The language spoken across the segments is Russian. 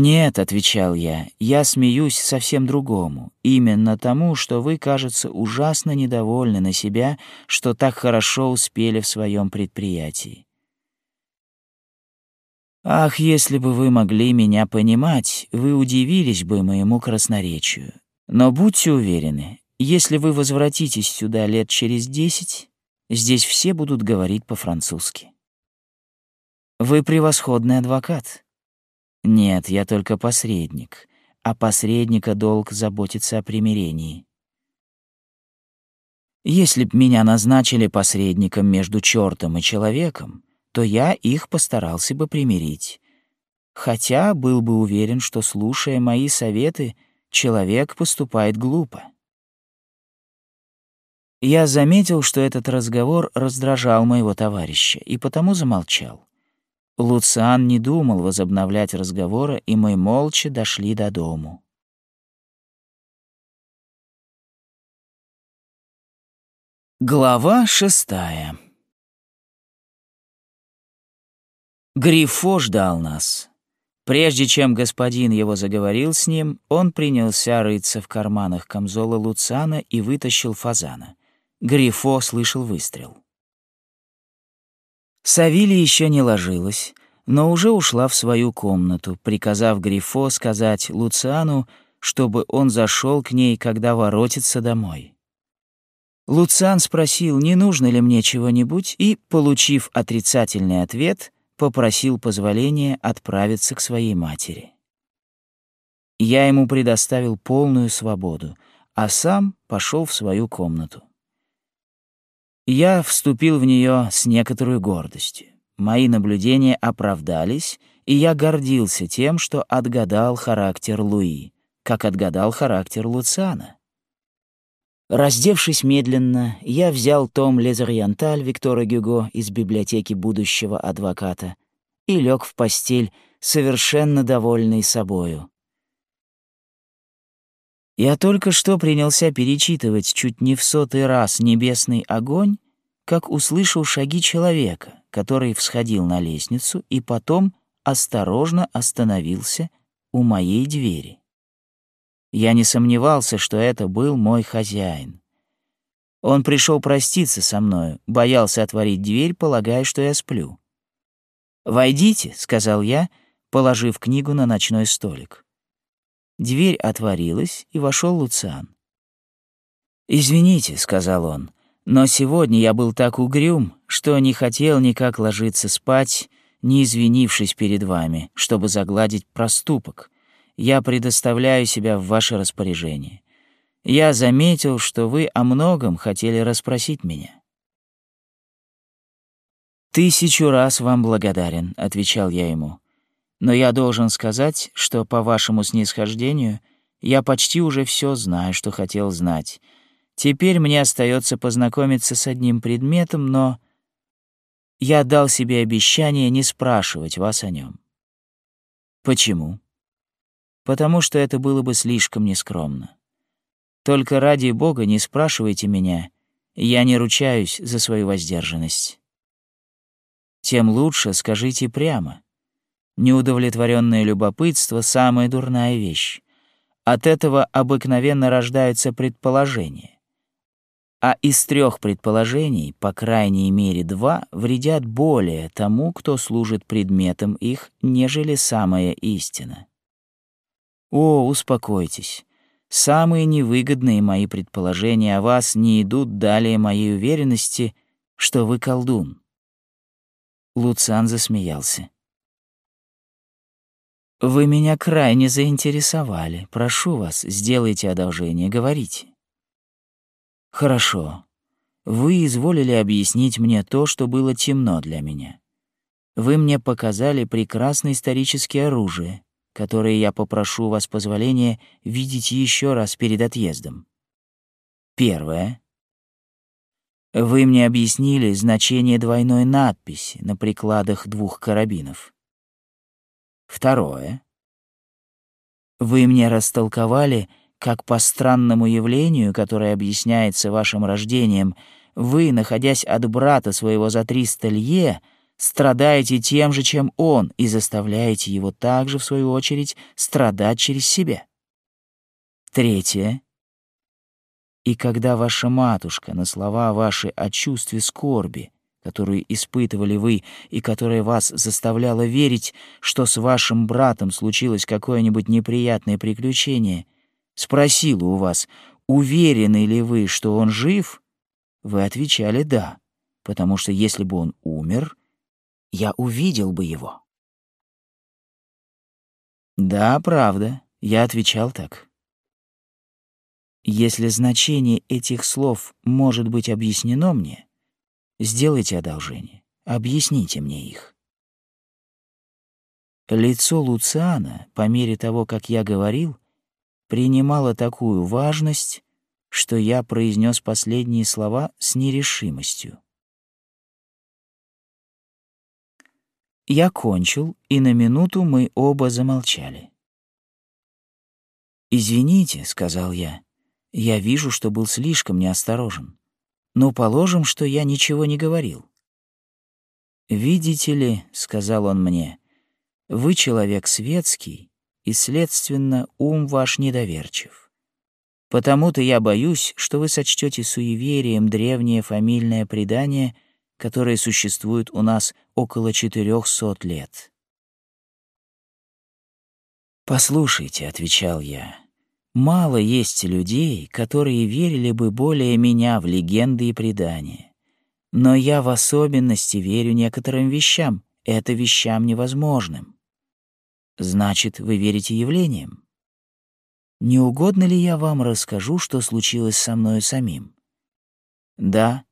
«Нет», — отвечал я, — «я смеюсь совсем другому, именно тому, что вы, кажется, ужасно недовольны на себя, что так хорошо успели в своем предприятии. Ах, если бы вы могли меня понимать, вы удивились бы моему красноречию. Но будьте уверены, если вы возвратитесь сюда лет через десять, здесь все будут говорить по-французски. Вы превосходный адвокат. Нет, я только посредник, а посредника долг заботиться о примирении. Если б меня назначили посредником между чертом и человеком, то я их постарался бы примирить. Хотя был бы уверен, что, слушая мои советы, человек поступает глупо. Я заметил, что этот разговор раздражал моего товарища, и потому замолчал. Луциан не думал возобновлять разговоры, и мы молча дошли до дому. Глава шестая Грифо ждал нас. Прежде чем господин его заговорил с ним, он принялся рыться в карманах камзола Луцана и вытащил фазана. Грифо слышал выстрел. Савили еще не ложилась, но уже ушла в свою комнату, приказав Грифо сказать Луциану, чтобы он зашел к ней, когда воротится домой. Луциан спросил, не нужно ли мне чего-нибудь, и, получив отрицательный ответ, попросил позволения отправиться к своей матери. Я ему предоставил полную свободу, а сам пошел в свою комнату. Я вступил в нее с некоторой гордостью. Мои наблюдения оправдались, и я гордился тем, что отгадал характер Луи, как отгадал характер Луциана. Раздевшись медленно, я взял том «Лезориенталь» Виктора Гюго из библиотеки будущего адвоката и лег в постель, совершенно довольный собою. Я только что принялся перечитывать чуть не в сотый раз «Небесный огонь», как услышал шаги человека, который всходил на лестницу и потом осторожно остановился у моей двери. Я не сомневался, что это был мой хозяин. Он пришел проститься со мною, боялся отворить дверь, полагая, что я сплю. «Войдите», — сказал я, положив книгу на ночной столик. Дверь отворилась, и вошел Луциан. «Извините», — сказал он, — «но сегодня я был так угрюм, что не хотел никак ложиться спать, не извинившись перед вами, чтобы загладить проступок. Я предоставляю себя в ваше распоряжение. Я заметил, что вы о многом хотели расспросить меня». «Тысячу раз вам благодарен», — отвечал я ему. Но я должен сказать, что по вашему снисхождению я почти уже все знаю, что хотел знать. Теперь мне остается познакомиться с одним предметом, но я дал себе обещание не спрашивать вас о нем. Почему? Потому что это было бы слишком нескромно. Только ради Бога не спрашивайте меня, я не ручаюсь за свою воздержанность. Тем лучше скажите прямо. Неудовлетворенное любопытство — самая дурная вещь. От этого обыкновенно рождаются предположения. А из трех предположений, по крайней мере два, вредят более тому, кто служит предметом их, нежели самая истина. О, успокойтесь. Самые невыгодные мои предположения о вас не идут далее моей уверенности, что вы колдун. Луциан засмеялся. Вы меня крайне заинтересовали. Прошу вас, сделайте одолжение, говорите. Хорошо. Вы изволили объяснить мне то, что было темно для меня. Вы мне показали прекрасное историческое оружие, которое я попрошу вас позволения видеть еще раз перед отъездом. Первое. Вы мне объяснили значение двойной надписи на прикладах двух карабинов. Второе. Вы мне растолковали, как по странному явлению, которое объясняется вашим рождением, вы, находясь от брата своего за триста лье, страдаете тем же, чем он, и заставляете его также, в свою очередь, страдать через себя. Третье. И когда ваша матушка на слова ваши о чувстве скорби, которую испытывали вы и которая вас заставляла верить, что с вашим братом случилось какое-нибудь неприятное приключение, спросила у вас, уверены ли вы, что он жив, вы отвечали «да», потому что если бы он умер, я увидел бы его. Да, правда, я отвечал так. Если значение этих слов может быть объяснено мне, сделайте одолжение, объясните мне их. Лицо Луциана, по мере того, как я говорил, принимало такую важность, что я произнес последние слова с нерешимостью. Я кончил, и на минуту мы оба замолчали. «Извините», — сказал я, я вижу, что был слишком неосторожен. Но положим, что я ничего не говорил. «Видите ли», — сказал он мне, — «вы человек светский, и, следственно, ум ваш недоверчив. Потому-то я боюсь, что вы сочтете суеверием древнее фамильное предание, которое существует у нас около четырехсот лет». «Послушайте», — отвечал я, Мало есть людей, которые верили бы более меня в легенды и предания. Но я в особенности верю некоторым вещам, это вещам невозможным. Значит, вы верите явлениям? Не угодно ли я вам расскажу, что случилось со мною самим? Да,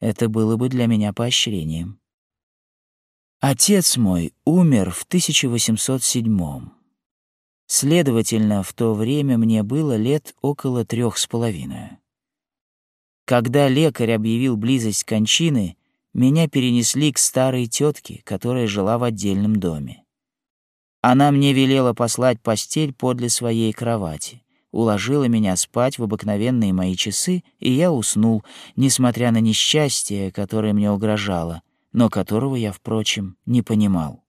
это было бы для меня поощрением. Отец мой умер в 1807 -м. Следовательно, в то время мне было лет около трех с половиной. Когда лекарь объявил близость кончины, меня перенесли к старой тетке, которая жила в отдельном доме. Она мне велела послать постель подле своей кровати, уложила меня спать в обыкновенные мои часы, и я уснул, несмотря на несчастье, которое мне угрожало, но которого я, впрочем, не понимал.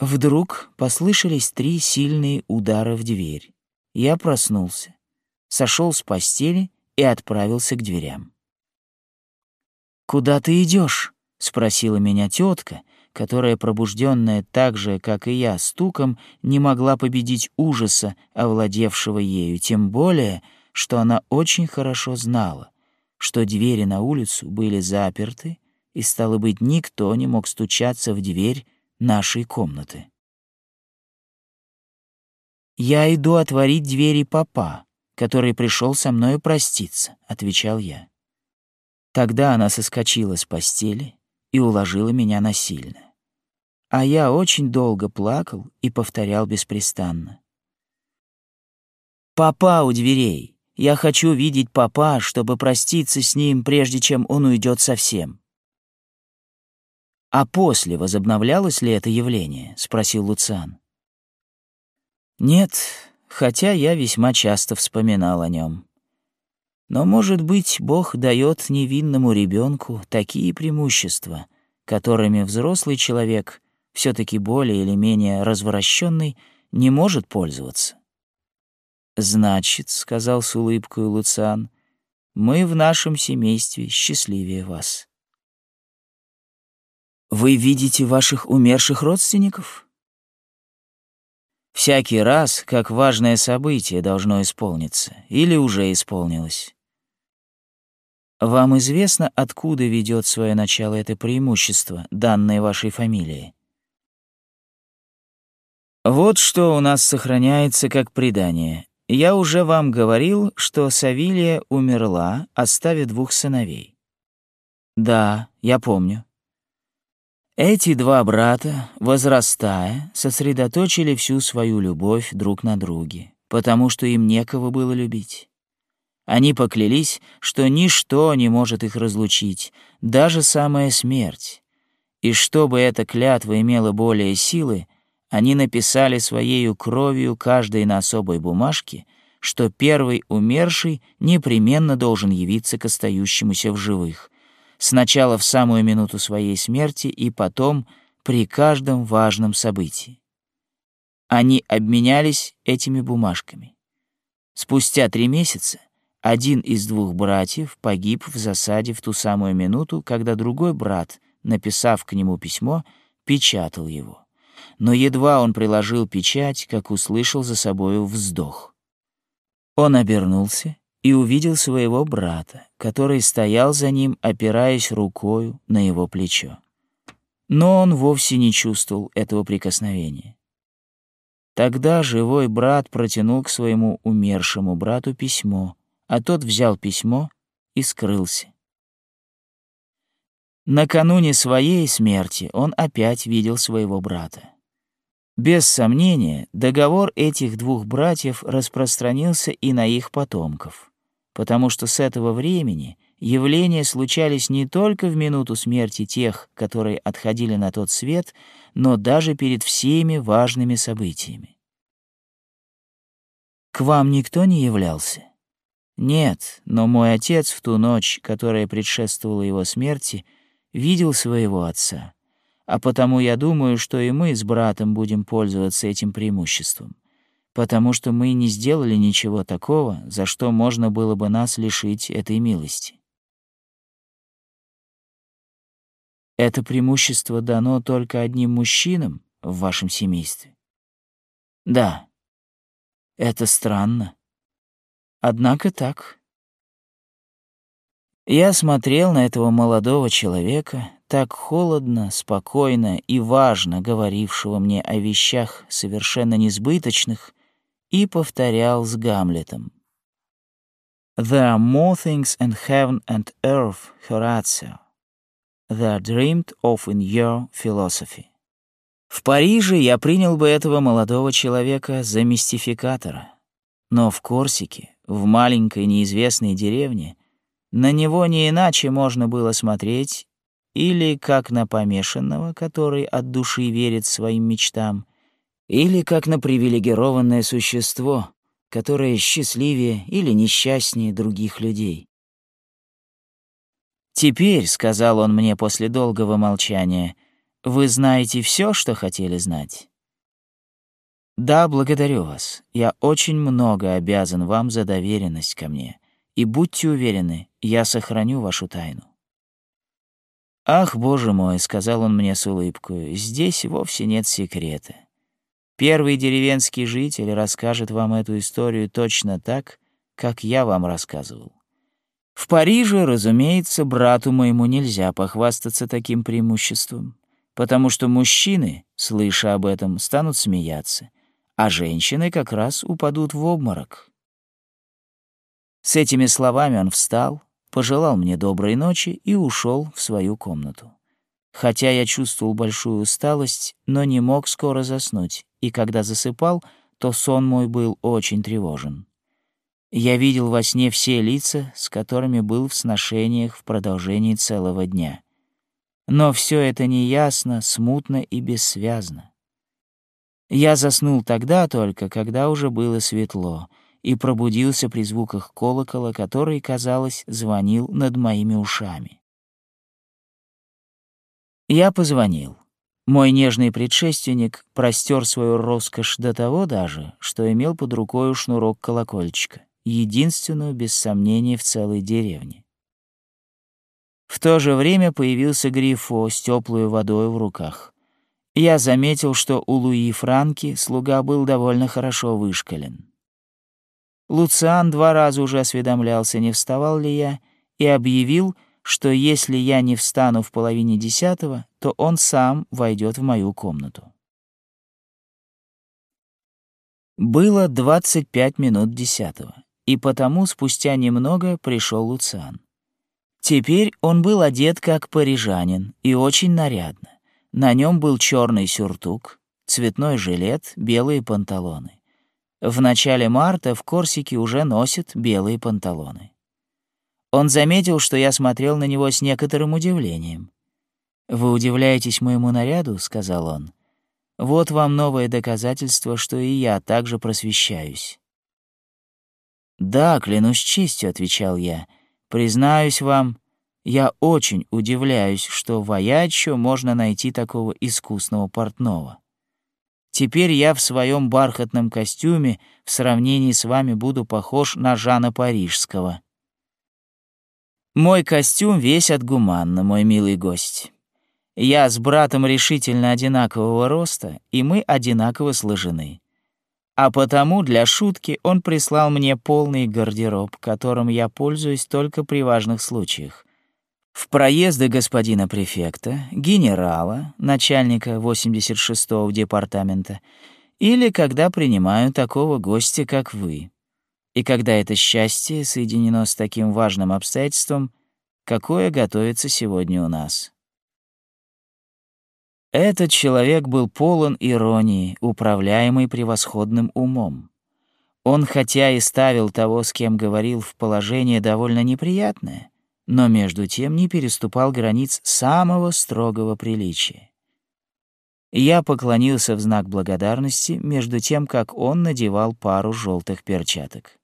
Вдруг послышались три сильные удара в дверь. Я проснулся, сошел с постели и отправился к дверям. «Куда ты идешь? спросила меня тетка, которая, пробужденная так же, как и я, стуком, не могла победить ужаса, овладевшего ею, тем более, что она очень хорошо знала, что двери на улицу были заперты, и, стало быть, никто не мог стучаться в дверь нашей комнаты. «Я иду отворить двери папа, который пришел со мною проститься», — отвечал я. Тогда она соскочила с постели и уложила меня насильно. А я очень долго плакал и повторял беспрестанно. «Папа у дверей! Я хочу видеть папа, чтобы проститься с ним, прежде чем он уйдет совсем». «А после возобновлялось ли это явление?» — спросил Луциан. «Нет, хотя я весьма часто вспоминал о нем. Но, может быть, Бог дает невинному ребенку такие преимущества, которыми взрослый человек, все таки более или менее развращенный, не может пользоваться. «Значит», — сказал с улыбкой Луциан, — «мы в нашем семействе счастливее вас». Вы видите ваших умерших родственников? Всякий раз, как важное событие должно исполниться или уже исполнилось. Вам известно, откуда ведет свое начало это преимущество, данное вашей фамилией? Вот что у нас сохраняется как предание. Я уже вам говорил, что Савилия умерла, оставив двух сыновей. Да, я помню. Эти два брата, возрастая, сосредоточили всю свою любовь друг на друге, потому что им некого было любить. Они поклялись, что ничто не может их разлучить, даже самая смерть. И чтобы эта клятва имела более силы, они написали своею кровью каждой на особой бумажке, что первый умерший непременно должен явиться к остающемуся в живых — сначала в самую минуту своей смерти и потом при каждом важном событии. Они обменялись этими бумажками. Спустя три месяца один из двух братьев погиб в засаде в ту самую минуту, когда другой брат, написав к нему письмо, печатал его. Но едва он приложил печать, как услышал за собою вздох. Он обернулся и увидел своего брата, который стоял за ним, опираясь рукою на его плечо. Но он вовсе не чувствовал этого прикосновения. Тогда живой брат протянул к своему умершему брату письмо, а тот взял письмо и скрылся. Накануне своей смерти он опять видел своего брата. Без сомнения, договор этих двух братьев распространился и на их потомков, потому что с этого времени явления случались не только в минуту смерти тех, которые отходили на тот свет, но даже перед всеми важными событиями. К вам никто не являлся? Нет, но мой отец в ту ночь, которая предшествовала его смерти, видел своего отца, а потому я думаю, что и мы с братом будем пользоваться этим преимуществом, потому что мы не сделали ничего такого, за что можно было бы нас лишить этой милости. Это преимущество дано только одним мужчинам в вашем семействе? Да. Это странно. Однако так. Я смотрел на этого молодого человека, так холодно, спокойно и важно говорившего мне о вещах совершенно несбыточных, и повторял с Гамлетом. There are more things in heaven and earth, Horatio, that are dreamed of in your philosophy. В Париже я принял бы этого молодого человека за мистификатора, но в Корсике в маленькой неизвестной деревне, на него не иначе можно было смотреть или как на помешанного, который от души верит своим мечтам, или как на привилегированное существо, которое счастливее или несчастнее других людей. «Теперь», — сказал он мне после долгого молчания, — «вы знаете все, что хотели знать?» Да, благодарю вас. Я очень много обязан вам за доверенность ко мне. И будьте уверены, я сохраню вашу тайну. Ах, боже мой, сказал он мне с улыбкой, здесь вовсе нет секрета. Первый деревенский житель расскажет вам эту историю точно так, как я вам рассказывал. В Париже, разумеется, брату моему нельзя похвастаться таким преимуществом, потому что мужчины, слыша об этом, станут смеяться а женщины как раз упадут в обморок. С этими словами он встал, пожелал мне доброй ночи и ушел в свою комнату. Хотя я чувствовал большую усталость, но не мог скоро заснуть, и когда засыпал, то сон мой был очень тревожен. Я видел во сне все лица, с которыми был в сношениях в продолжении целого дня. Но все это неясно, смутно и бессвязно. Я заснул тогда только, когда уже было светло, и пробудился при звуках колокола, который, казалось, звонил над моими ушами. Я позвонил. Мой нежный предшественник простер свою роскошь до того даже, что имел под рукой шнурок колокольчика, единственную, без сомнения, в целой деревне. В то же время появился Грифо с теплой водой в руках — я заметил, что у Луи Франки слуга был довольно хорошо вышкален. Луциан два раза уже осведомлялся, не вставал ли я, и объявил, что если я не встану в половине десятого, то он сам войдет в мою комнату. Было двадцать пять минут десятого, и потому спустя немного пришел Луциан. Теперь он был одет как парижанин и очень нарядно. На нем был черный сюртук, цветной жилет, белые панталоны. В начале марта в Корсике уже носят белые панталоны. Он заметил, что я смотрел на него с некоторым удивлением. «Вы удивляетесь моему наряду?» — сказал он. «Вот вам новое доказательство, что и я также просвещаюсь». «Да, клянусь честью», — отвечал я. «Признаюсь вам, Я очень удивляюсь, что в Аячо можно найти такого искусного портного. Теперь я в своем бархатном костюме в сравнении с вами буду похож на Жана Парижского. Мой костюм весь от гуманно, мой милый гость. Я с братом решительно одинакового роста, и мы одинаково сложены. А потому для шутки он прислал мне полный гардероб, которым я пользуюсь только при важных случаях. В проезды господина префекта, генерала, начальника 86-го департамента, или когда принимаю такого гостя, как вы. И когда это счастье соединено с таким важным обстоятельством, какое готовится сегодня у нас. Этот человек был полон иронии, управляемый превосходным умом. Он хотя и ставил того, с кем говорил, в положение довольно неприятное — но между тем не переступал границ самого строгого приличия. Я поклонился в знак благодарности, между тем, как он надевал пару желтых перчаток.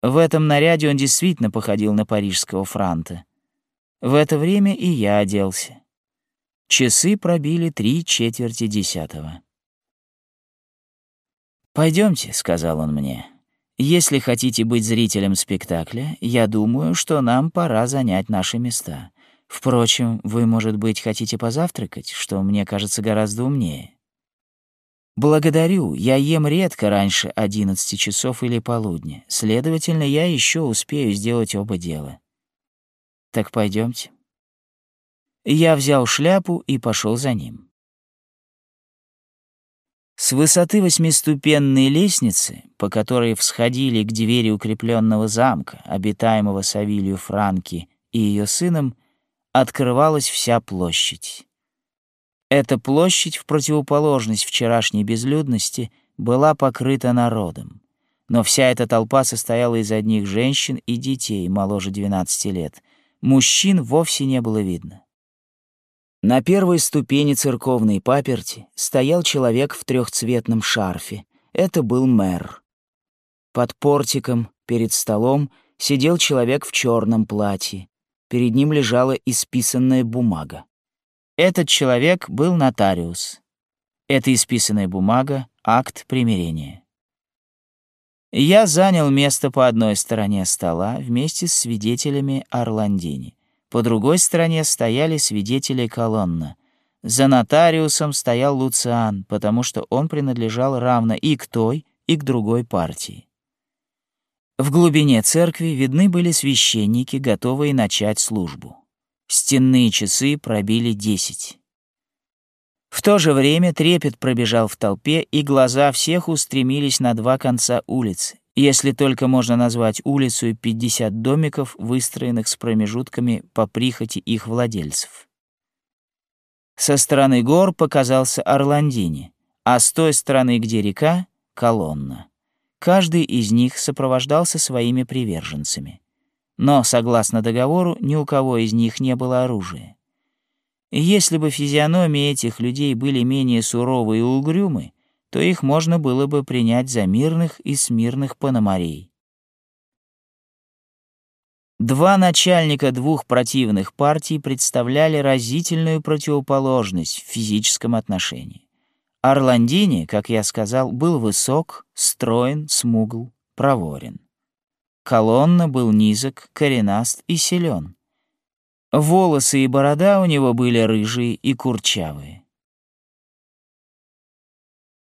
В этом наряде он действительно походил на парижского франта. В это время и я оделся. Часы пробили три четверти десятого. Пойдемте, сказал он мне. Если хотите быть зрителем спектакля, я думаю, что нам пора занять наши места. Впрочем, вы, может быть, хотите позавтракать, что мне кажется гораздо умнее. Благодарю, я ем редко раньше 11 часов или полудня. Следовательно, я еще успею сделать оба дела. Так пойдемте. Я взял шляпу и пошел за ним. С высоты восьмиступенной лестницы, по которой всходили к двери укрепленного замка, обитаемого Савилью Франки и ее сыном, открывалась вся площадь. Эта площадь, в противоположность вчерашней безлюдности, была покрыта народом. Но вся эта толпа состояла из одних женщин и детей моложе 12 лет. Мужчин вовсе не было видно. На первой ступени церковной паперти стоял человек в трехцветном шарфе. Это был мэр. Под портиком, перед столом, сидел человек в черном платье. Перед ним лежала исписанная бумага. Этот человек был нотариус. Это исписанная бумага — акт примирения. Я занял место по одной стороне стола вместе с свидетелями Орландини. По другой стороне стояли свидетели колонна. За нотариусом стоял Луциан, потому что он принадлежал равно и к той, и к другой партии. В глубине церкви видны были священники, готовые начать службу. Стенные часы пробили десять. В то же время трепет пробежал в толпе, и глаза всех устремились на два конца улицы, если только можно назвать улицу и 50 домиков, выстроенных с промежутками по прихоти их владельцев. Со стороны гор показался Орландини, а с той стороны, где река — колонна. Каждый из них сопровождался своими приверженцами. Но, согласно договору, ни у кого из них не было оружия. если бы физиономии этих людей были менее суровы и угрюмы, то их можно было бы принять за мирных и смирных пономарей. Два начальника двух противных партий представляли разительную противоположность в физическом отношении. Орландини, как я сказал, был высок, строен, смугл, проворен. Колонна был низок, коренаст и силен. Волосы и борода у него были рыжие и курчавые.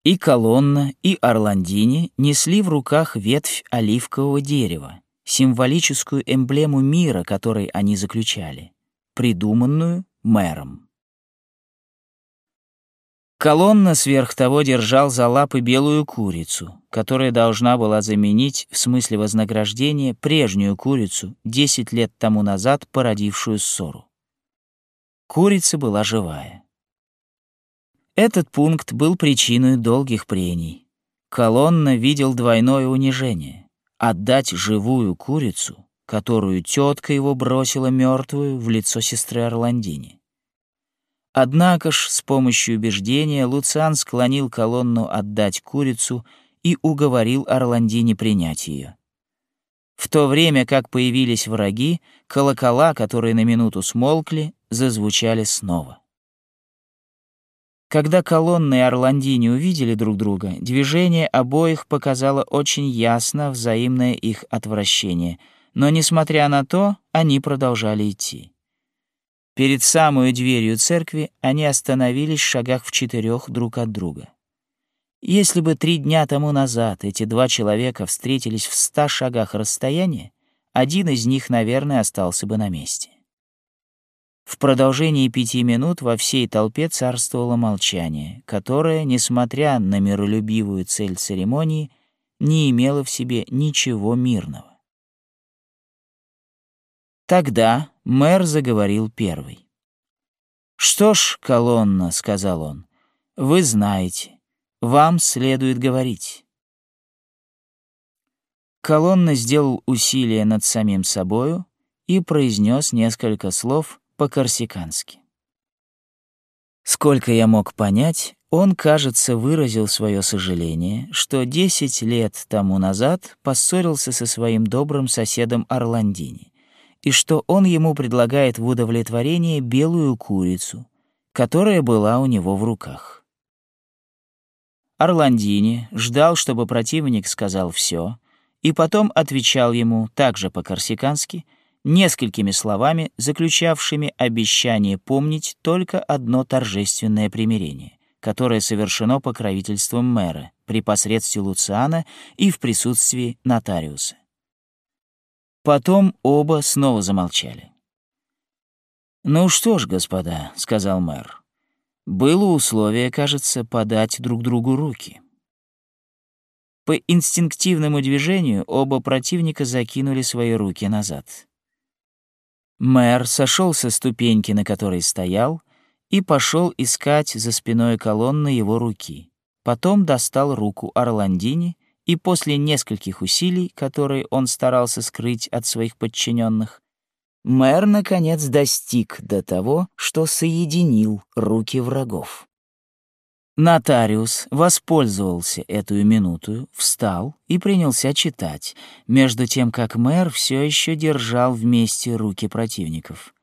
И колонна, и Орландини несли в руках ветвь оливкового дерева, символическую эмблему мира, который они заключали, придуманную мэром. Колонна сверх того держал за лапы белую курицу, которая должна была заменить в смысле вознаграждения прежнюю курицу, 10 лет тому назад породившую ссору. Курица была живая. Этот пункт был причиной долгих прений. Колонна видел двойное унижение — отдать живую курицу, которую тетка его бросила мертвую в лицо сестры Орландини. Однако ж с помощью убеждения Луциан склонил колонну отдать курицу и уговорил Орландини принять ее. в то время как появились враги, колокола, которые на минуту смолкли, зазвучали снова. Когда колонны и Орландини увидели друг друга, движение обоих показало очень ясно взаимное их отвращение, но, несмотря на то, они продолжали идти. Перед самой дверью церкви они остановились в шагах в четырех друг от друга. Если бы три дня тому назад эти два человека встретились в ста шагах расстояния, один из них, наверное, остался бы на месте. В продолжении пяти минут во всей толпе царствовало молчание, которое, несмотря на миролюбивую цель церемонии, не имело в себе ничего мирного. Тогда мэр заговорил первый. «Что ж, колонна», — сказал он, — «вы знаете, вам следует говорить. Колонна сделал усилие над самим собою и произнес несколько слов по-корсикански. Сколько я мог понять, он, кажется, выразил свое сожаление, что десять лет тому назад поссорился со своим добрым соседом Орландини, и что он ему предлагает в удовлетворение белую курицу, которая была у него в руках. Орландини ждал, чтобы противник сказал все, и потом отвечал ему также по-корсикански, несколькими словами, заключавшими обещание помнить только одно торжественное примирение, которое совершено покровительством мэра при посредстве Луциана и в присутствии нотариуса. Потом оба снова замолчали. «Ну что ж, господа», — сказал мэр, было условие, кажется, подать друг другу руки. По инстинктивному движению оба противника закинули свои руки назад. Мэр сошел со ступеньки, на которой стоял, и пошел искать за спиной колонны его руки. Потом достал руку Орландини и после нескольких усилий, которые он старался скрыть от своих подчиненных, Мэр, наконец, достиг до того, что соединил руки врагов. Нотариус воспользовался эту минуту, встал и принялся читать, между тем как мэр все еще держал вместе руки противников.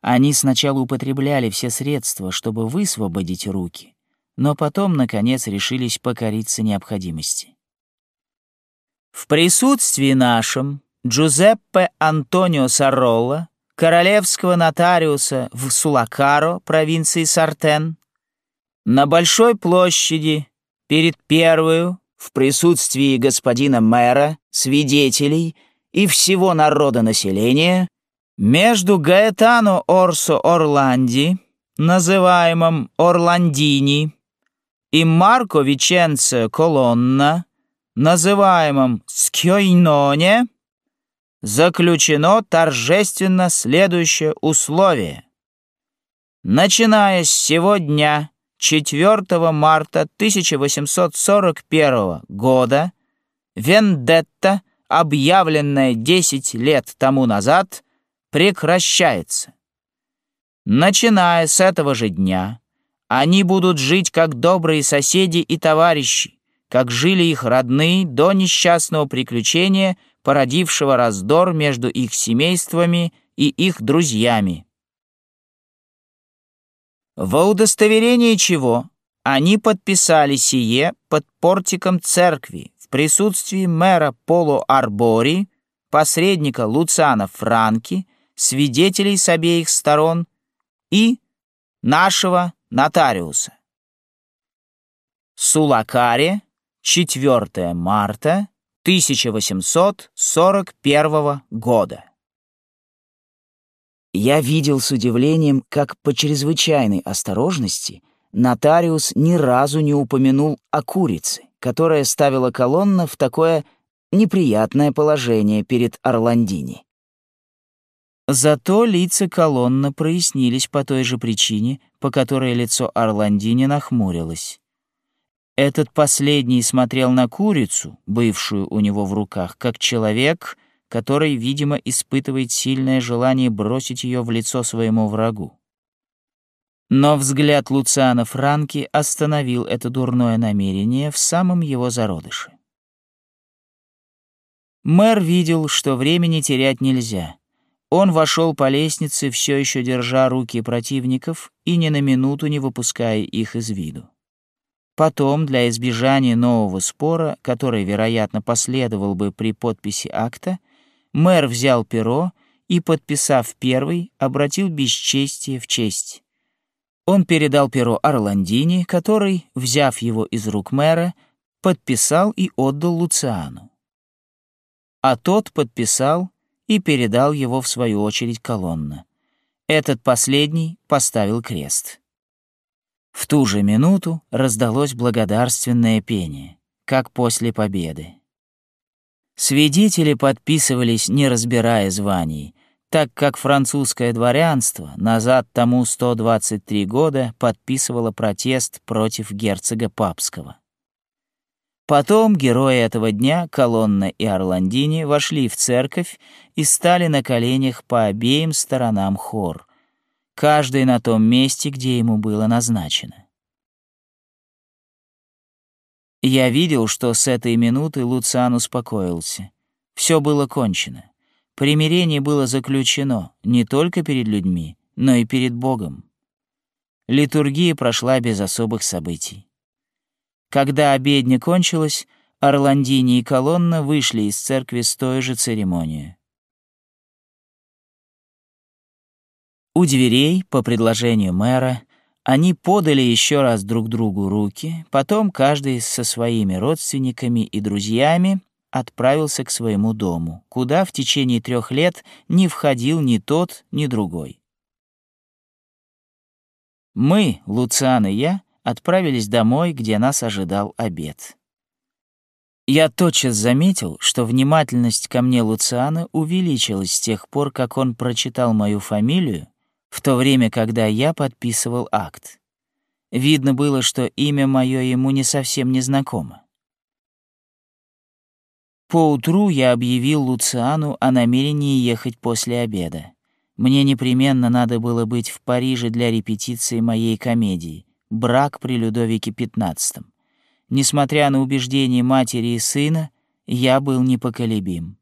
Они сначала употребляли все средства, чтобы высвободить руки, но потом, наконец, решились покориться необходимости. В присутствии нашем Джузеппе Антонио Саролла, королевского нотариуса в Сулакаро, провинции Сартен, на Большой площади, перед первую, в присутствии господина мэра, свидетелей и всего народа населения, между Гаэтано Орсо Орланди, называемым Орландини, и Марко Виченце Колонна, называемым Скьойноне, заключено торжественно следующее условие. Начиная с сего дня, 4 марта 1841 года, вендетта, объявленная 10 лет тому назад, прекращается. Начиная с этого же дня, они будут жить как добрые соседи и товарищи, как жили их родные до несчастного приключения, породившего раздор между их семействами и их друзьями. Во удостоверение чего они подписали сие под портиком церкви в присутствии мэра Поло Арбори, посредника Луциана Франки, свидетелей с обеих сторон и нашего нотариуса. Сулакаре, 4 марта 1841 года. Я видел с удивлением, как по чрезвычайной осторожности нотариус ни разу не упомянул о курице, которая ставила колонна в такое неприятное положение перед Орландини. Зато лица колонна прояснились по той же причине, по которой лицо Орландини нахмурилось. Этот последний смотрел на курицу, бывшую у него в руках, как человек, который, видимо, испытывает сильное желание бросить ее в лицо своему врагу. Но взгляд Луциана Франки остановил это дурное намерение в самом его зародыше. Мэр видел, что времени терять нельзя. Он вошел по лестнице, все еще держа руки противников и ни на минуту не выпуская их из виду. Потом, для избежания нового спора, который, вероятно, последовал бы при подписи акта, мэр взял перо и, подписав первый, обратил бесчестие в честь. Он передал перо Орландини, который, взяв его из рук мэра, подписал и отдал Луциану. А тот подписал и передал его в свою очередь колонна. Этот последний поставил крест. В ту же минуту раздалось благодарственное пение, как после победы. Свидетели подписывались, не разбирая званий, так как французское дворянство назад тому 123 года подписывало протест против герцога Папского. Потом герои этого дня, Колонна и Орландини, вошли в церковь и стали на коленях по обеим сторонам хор, каждый на том месте, где ему было назначено. Я видел, что с этой минуты Луциан успокоился. Все было кончено. Примирение было заключено не только перед людьми, но и перед Богом. Литургия прошла без особых событий. Когда обедня кончилась, Орландини и Колонна вышли из церкви с той же церемонией. У дверей, по предложению мэра, они подали еще раз друг другу руки, потом каждый со своими родственниками и друзьями отправился к своему дому, куда в течение трех лет не входил ни тот, ни другой. Мы, Луциан и я, отправились домой, где нас ожидал обед. Я тотчас заметил, что внимательность ко мне Луциана увеличилась с тех пор, как он прочитал мою фамилию, в то время, когда я подписывал акт. Видно было, что имя мое ему не совсем незнакомо. Поутру я объявил Луциану о намерении ехать после обеда. Мне непременно надо было быть в Париже для репетиции моей комедии «Брак при Людовике XV». Несмотря на убеждения матери и сына, я был непоколебим.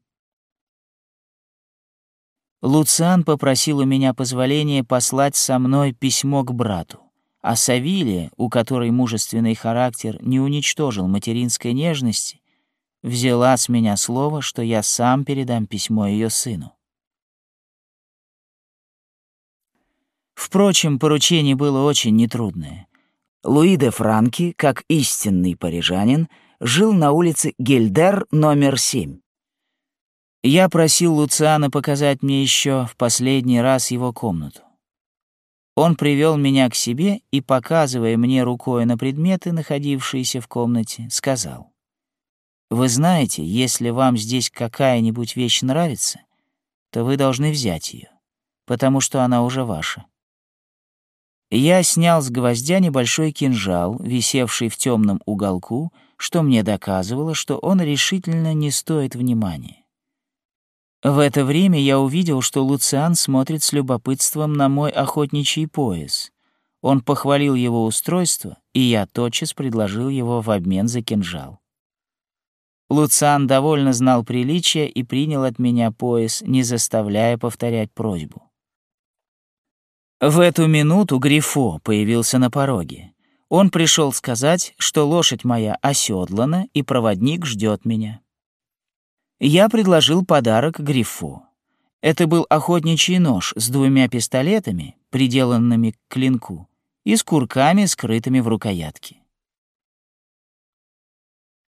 Луциан попросил у меня позволения послать со мной письмо к брату, а Савилия, у которой мужественный характер не уничтожил материнской нежности, взяла с меня слово, что я сам передам письмо ее сыну. Впрочем, поручение было очень нетрудное. Луи де Франки, как истинный парижанин, жил на улице Гельдер номер 7. Я просил Луциана показать мне еще в последний раз его комнату. Он привел меня к себе и, показывая мне рукой на предметы, находившиеся в комнате, сказал — вы знаете, если вам здесь какая-нибудь вещь нравится, то вы должны взять ее, потому что она уже ваша. Я снял с гвоздя небольшой кинжал, висевший в темном уголку, что мне доказывало, что он решительно не стоит внимания. В это время я увидел, что Луциан смотрит с любопытством на мой охотничий пояс. Он похвалил его устройство, и я тотчас предложил его в обмен за кинжал. Луциан довольно знал приличия и принял от меня пояс, не заставляя повторять просьбу. В эту минуту Грифо появился на пороге. Он пришел сказать, что лошадь моя оседлана и проводник ждет меня. Я предложил подарок Грифо. Это был охотничий нож с двумя пистолетами, приделанными к клинку, и с курками, скрытыми в рукоятке.